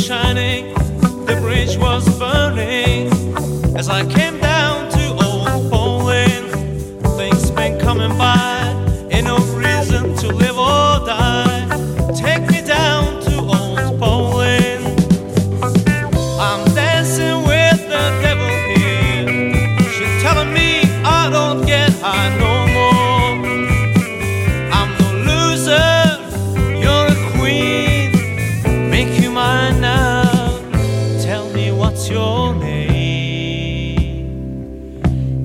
shining, the bridge was burning as I came. What's your name.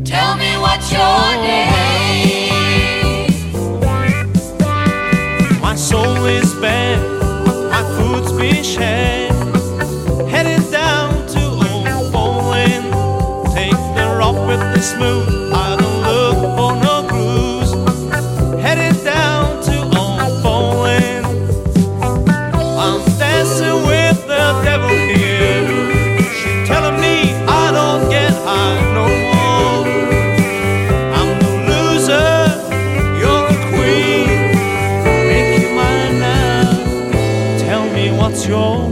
Tell me what your name. My soul is bent, my food's been shed. Headed down to Old Poland. Take the rock with the smooth. I don't look for no.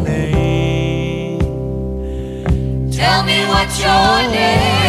name. Tell me what your name.